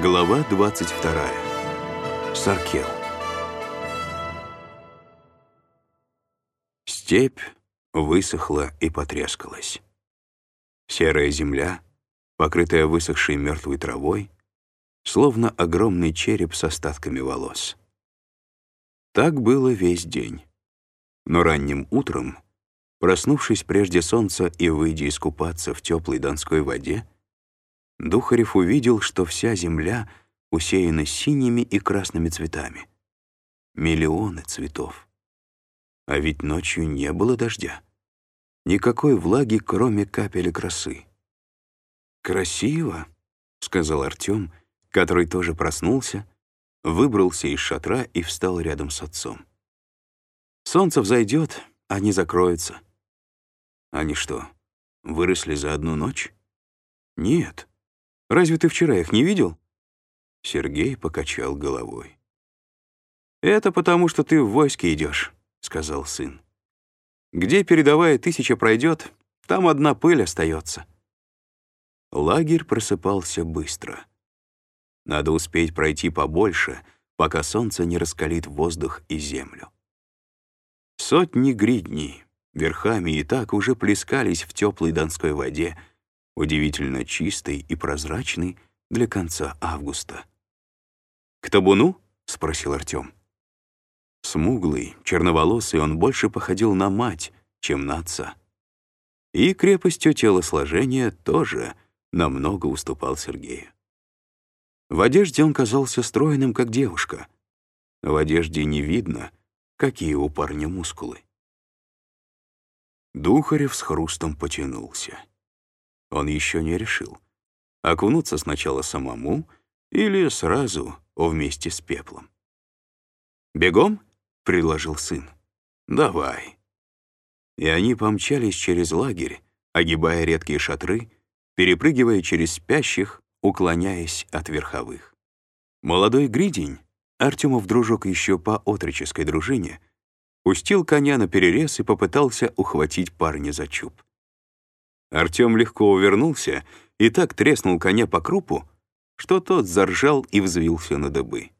Глава 22. Саркел. Степь высохла и потрескалась. Серая земля, покрытая высохшей мертвой травой, словно огромный череп с остатками волос. Так было весь день. Но ранним утром, проснувшись прежде солнца и выйдя искупаться в теплой донской воде, Духарев увидел, что вся земля усеяна синими и красными цветами. Миллионы цветов. А ведь ночью не было дождя. Никакой влаги, кроме капель красы. «Красиво», — сказал Артем, который тоже проснулся, выбрался из шатра и встал рядом с отцом. «Солнце взойдет, они закроются». «Они что, выросли за одну ночь?» «Нет», Разве ты вчера их не видел?» Сергей покачал головой. «Это потому, что ты в войске идешь», — сказал сын. «Где передовая тысяча пройдет, там одна пыль остается». Лагерь просыпался быстро. Надо успеть пройти побольше, пока солнце не раскалит воздух и землю. Сотни гридней верхами и так уже плескались в теплой донской воде, удивительно чистый и прозрачный для конца августа. «К табуну?» — спросил Артем. Смуглый, черноволосый, он больше походил на мать, чем на отца. И крепостью телосложения тоже намного уступал Сергею. В одежде он казался стройным, как девушка. В одежде не видно, какие у парня мускулы. Духарев с хрустом потянулся. Он еще не решил, окунуться сначала самому или сразу вместе с пеплом. «Бегом?» — предложил сын. «Давай». И они помчались через лагерь, огибая редкие шатры, перепрыгивая через спящих, уклоняясь от верховых. Молодой гридень, Артемов дружок еще по отроческой дружине, пустил коня на перерез и попытался ухватить парня за чуб. Артем легко увернулся и так треснул коня по крупу, что тот заржал и взвился на дыбы.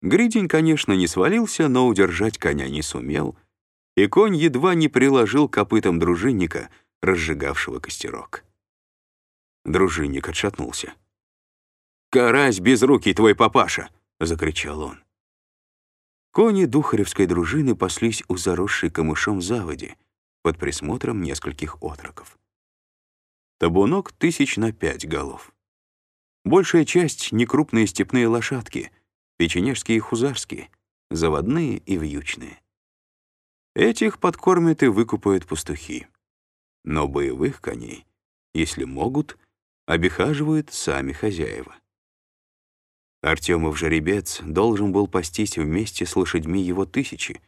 Гридень, конечно, не свалился, но удержать коня не сумел, и конь едва не приложил копытом дружинника, разжигавшего костерок. Дружинник отшатнулся. «Карась без руки, твой папаша!» — закричал он. Кони Духаревской дружины паслись у заросшей камышом заводи под присмотром нескольких отроков. Табунок тысяч на пять голов. Большая часть — некрупные степные лошадки, печенежские и хузарские, заводные и вьючные. Этих подкормят и выкупают пастухи. Но боевых коней, если могут, обихаживают сами хозяева. Артемов жеребец должен был пастись вместе с лошадьми его тысячи,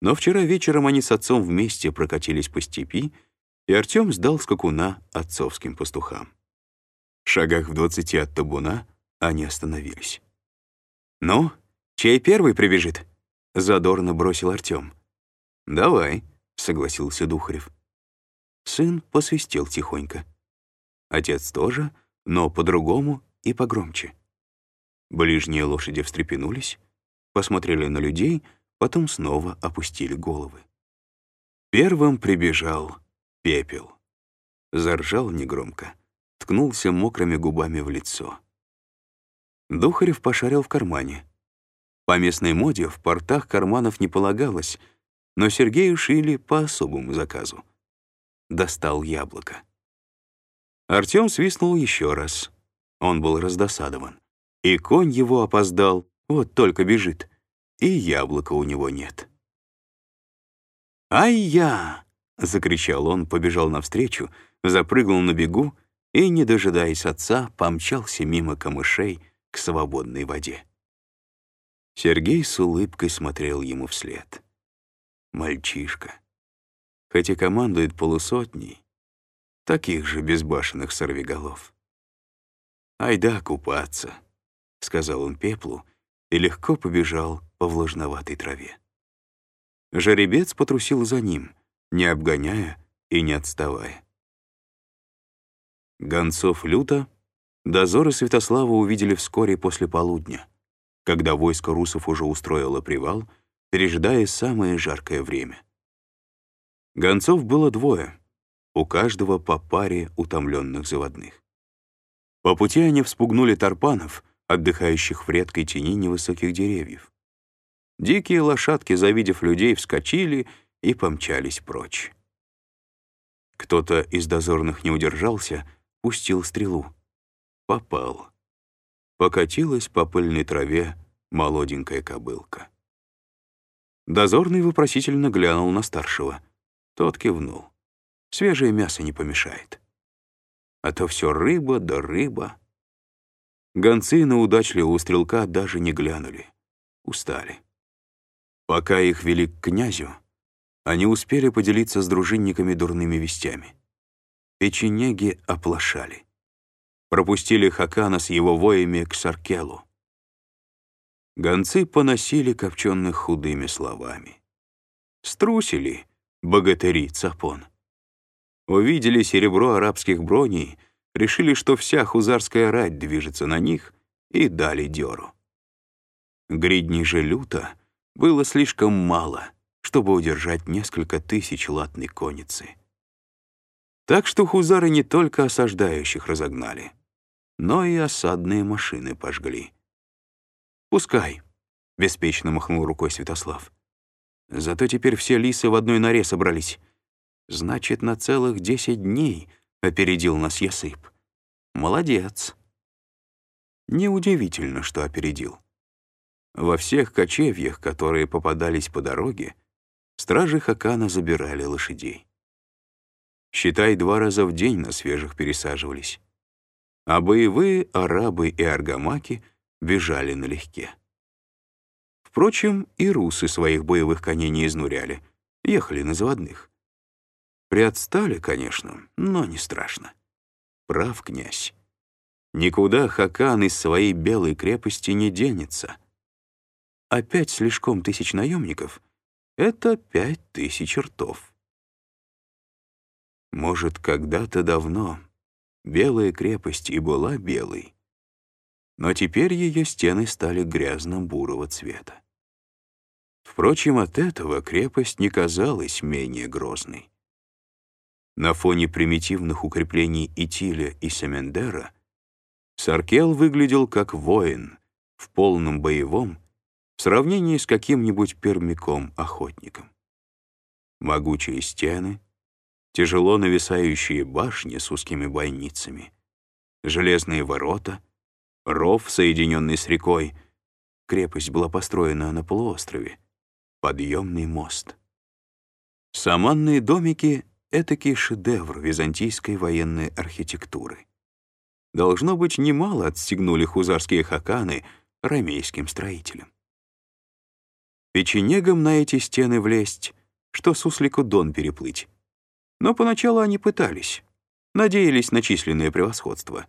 но вчера вечером они с отцом вместе прокатились по степи и Артем сдал скакуна отцовским пастухам. В шагах в двадцати от табуна они остановились. «Ну, чей первый прибежит?» — задорно бросил Артем. «Давай», — согласился Духарев. Сын посвистел тихонько. Отец тоже, но по-другому и погромче. Ближние лошади встрепенулись, посмотрели на людей, потом снова опустили головы. Первым прибежал пепел. Заржал негромко, ткнулся мокрыми губами в лицо. Духарев пошарил в кармане. По местной моде в портах карманов не полагалось, но Сергею шили по особому заказу. Достал яблоко. Артем свистнул еще раз. Он был раздосадован. И конь его опоздал, вот только бежит, и яблока у него нет. «Ай-я!» — закричал он, побежал навстречу, запрыгнул на бегу и, не дожидаясь отца, помчался мимо камышей к свободной воде. Сергей с улыбкой смотрел ему вслед. Мальчишка. Хотя командует полусотней, таких же безбашенных сорвиголов. «Айда купаться», — сказал он пеплу и легко побежал по влажноватой траве. Жеребец потрусил за ним — не обгоняя и не отставая. Гонцов люто Дозоры Святослава увидели вскоре после полудня, когда войско русов уже устроило привал, пережидая самое жаркое время. Гонцов было двое, у каждого по паре утомленных заводных. По пути они вспугнули тарпанов, отдыхающих в редкой тени невысоких деревьев. Дикие лошадки, завидев людей, вскочили и помчались прочь. Кто-то из дозорных не удержался, пустил стрелу. Попал. Покатилась по пыльной траве молоденькая кобылка. Дозорный вопросительно глянул на старшего. Тот кивнул. Свежее мясо не помешает. А то все рыба да рыба. Гонцы на удачливого стрелка даже не глянули. Устали. Пока их вели к князю, они успели поделиться с дружинниками дурными вестями. Печенеги оплошали. Пропустили Хакана с его воями к Саркелу. Гонцы поносили копченых худыми словами. Струсили богатыри Цапон. Увидели серебро арабских броней, решили, что вся хузарская рать движется на них, и дали дёру. Гридней же люто было слишком мало — чтобы удержать несколько тысяч латной конницы. Так что хузары не только осаждающих разогнали, но и осадные машины пожгли. «Пускай», — беспечно махнул рукой Святослав. «Зато теперь все лисы в одной норе собрались. Значит, на целых десять дней опередил нас Ясып. Молодец». Неудивительно, что опередил. Во всех кочевьях, которые попадались по дороге, Стражи Хакана забирали лошадей. Считай, два раза в день на свежих пересаживались. А боевые арабы и аргамаки бежали налегке. Впрочем, и русы своих боевых коней не изнуряли, ехали на заводных. Приотстали, конечно, но не страшно. Прав князь. Никуда Хакан из своей белой крепости не денется. Опять слишком тысяч наемников это пять тысяч ртов. Может, когда-то давно Белая крепость и была белой, но теперь ее стены стали грязно-бурого цвета. Впрочем, от этого крепость не казалась менее грозной. На фоне примитивных укреплений Итиля и Семендера Саркел выглядел как воин в полном боевом, в сравнении с каким-нибудь пермяком-охотником. Могучие стены, тяжело нависающие башни с узкими бойницами, железные ворота, ров, соединенный с рекой. Крепость была построена на полуострове, подъемный мост. Саманные домики — этакий шедевр византийской военной архитектуры. Должно быть, немало отстегнули хузарские хаканы ромейским строителям. Печенегам на эти стены влезть, что суслику Дон переплыть. Но поначалу они пытались, надеялись на численное превосходство.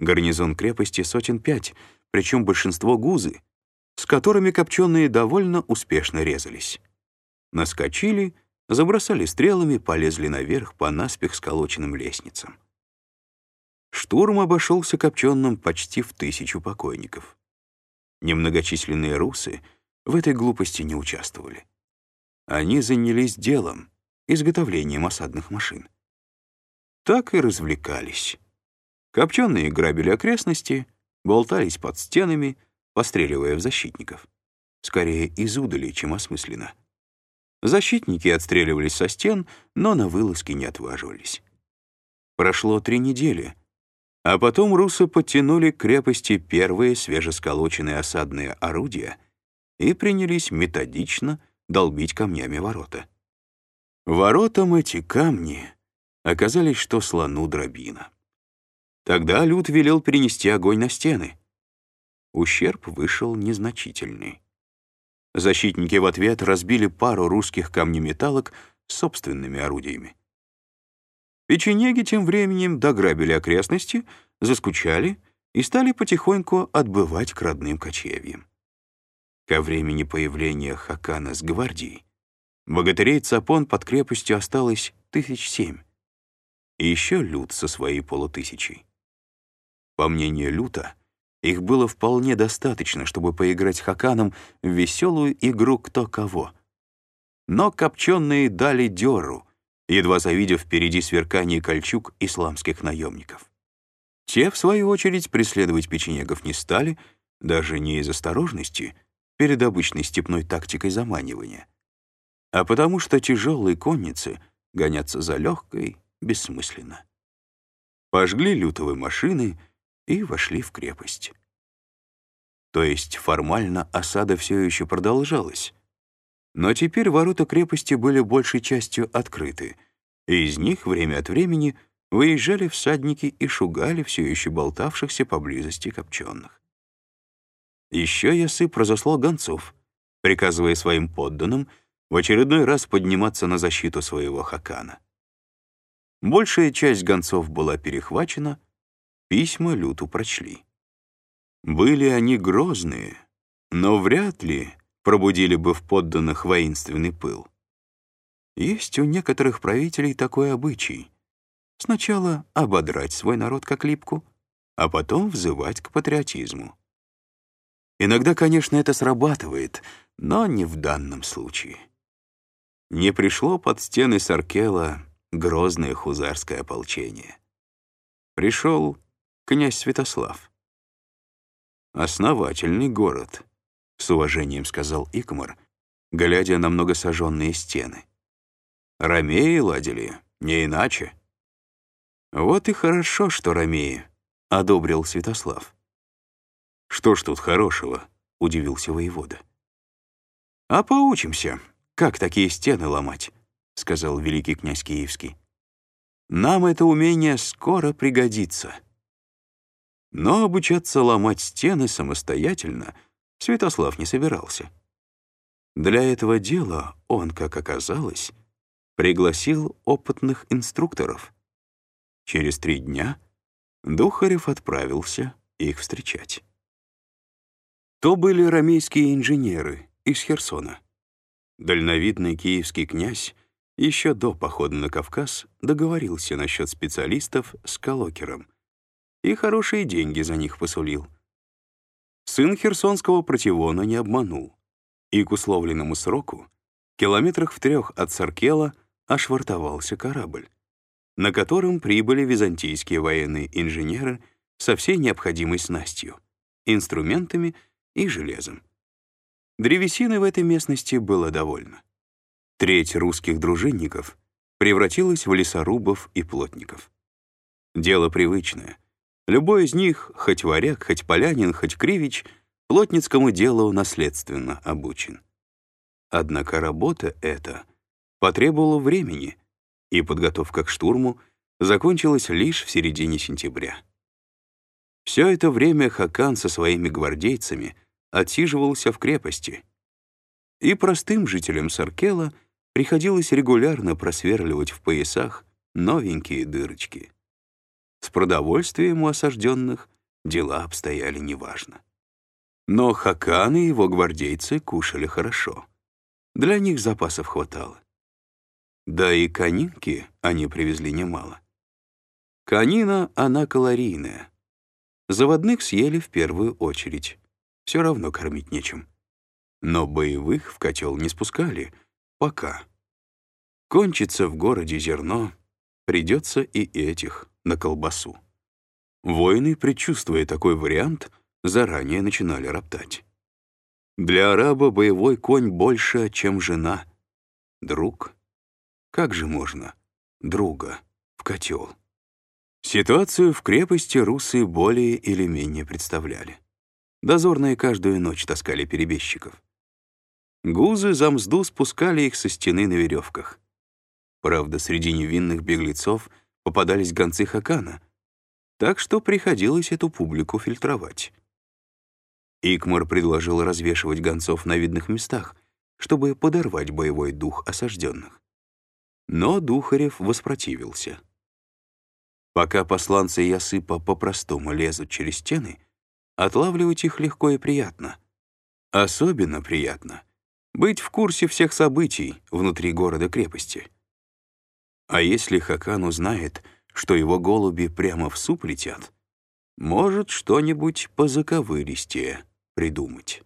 Гарнизон крепости сотен пять, причем большинство гузы, с которыми копченые довольно успешно резались. Наскочили, забросали стрелами, полезли наверх по наспех сколоченным лестницам. Штурм обошелся копченым почти в тысячу покойников. Немногочисленные русы — в этой глупости не участвовали. Они занялись делом, изготовлением осадных машин. Так и развлекались. Копченые грабили окрестности, болтались под стенами, постреливая в защитников. Скорее из удали, чем осмысленно. Защитники отстреливались со стен, но на вылазки не отваживались. Прошло три недели, а потом русы подтянули к крепости первые свежесколоченные осадные орудия — и принялись методично долбить камнями ворота. Воротам эти камни оказались, что слону дробина. Тогда Люд велел перенести огонь на стены. Ущерб вышел незначительный. Защитники в ответ разбили пару русских камнеметалок собственными орудиями. Печенеги тем временем дограбили окрестности, заскучали и стали потихоньку отбывать к родным кочевьям. Ко времени появления Хакана с гвардией богатырей Цапон под крепостью осталось тысяч семь, и еще люд со своей полутысячей. По мнению Люта, их было вполне достаточно, чтобы поиграть Хаканом в веселую игру «Кто кого». Но копченые дали дёру, едва завидев впереди сверкание кольчуг исламских наемников. Те, в свою очередь, преследовать печенегов не стали, даже не из осторожности, перед обычной степной тактикой заманивания, а потому что тяжелые конницы гоняться за легкой бессмысленно. Пожгли лютовые машины и вошли в крепость. То есть формально осада все еще продолжалась, но теперь ворота крепости были большей частью открыты, и из них время от времени выезжали всадники и шугали все еще болтавшихся поблизости копченых. Еще Ясып разослал гонцов, приказывая своим подданным в очередной раз подниматься на защиту своего хакана. Большая часть гонцов была перехвачена, письма Люту прочли. Были они грозные, но вряд ли пробудили бы в подданных воинственный пыл. Есть у некоторых правителей такой обычай. Сначала ободрать свой народ как липку, а потом взывать к патриотизму. Иногда, конечно, это срабатывает, но не в данном случае. Не пришло под стены Саркела грозное хузарское ополчение. Пришел князь Святослав. «Основательный город», с уважением сказал Икмар, глядя на многосожженные стены. Ромеи ладили, не иначе. Вот и хорошо, что Ромеи, — одобрил Святослав. Что ж тут хорошего, — удивился воевода. А поучимся, как такие стены ломать, — сказал великий князь Киевский. Нам это умение скоро пригодится. Но обучаться ломать стены самостоятельно — Святослав не собирался. Для этого дела он, как оказалось, пригласил опытных инструкторов. Через три дня Духарев отправился их встречать. То были рамейские инженеры из Херсона. Дальновидный киевский князь еще до похода на Кавказ договорился насчет специалистов с Колокером и хорошие деньги за них посулил — Сын херсонского противона не обманул, и к условленному сроку, километрах в трех от Саркела, ошвартовался корабль, на котором прибыли византийские военные инженеры со всей необходимой снастью, инструментами и железом. Древесины в этой местности было довольно. Треть русских дружинников превратилась в лесорубов и плотников. Дело привычное — Любой из них, хоть варяг, хоть полянин, хоть кривич, плотницкому делу наследственно обучен. Однако работа эта потребовала времени, и подготовка к штурму закончилась лишь в середине сентября. Все это время Хакан со своими гвардейцами отсиживался в крепости, и простым жителям Саркела приходилось регулярно просверливать в поясах новенькие дырочки. С продовольствием у осажденных дела обстояли неважно. Но Хакан и его гвардейцы кушали хорошо. Для них запасов хватало. Да и конинки они привезли немало. Конина, она калорийная. Заводных съели в первую очередь. Все равно кормить нечем. Но боевых в котел не спускали. Пока. Кончится в городе зерно, придется и этих на колбасу. Воины, предчувствуя такой вариант, заранее начинали роптать. Для араба боевой конь больше, чем жена. Друг? Как же можно? Друга. В котел. Ситуацию в крепости русы более или менее представляли. Дозорные каждую ночь таскали перебежчиков. Гузы за мзду спускали их со стены на веревках. Правда, среди невинных беглецов попадались гонцы Хакана, так что приходилось эту публику фильтровать. Икмар предложил развешивать гонцов на видных местах, чтобы подорвать боевой дух осажденных. Но Духарев воспротивился. Пока посланцы Ясыпа по-простому лезут через стены, отлавливать их легко и приятно. Особенно приятно быть в курсе всех событий внутри города-крепости. А если Хакан узнает, что его голуби прямо в суп летят, может что-нибудь позаковыристее придумать.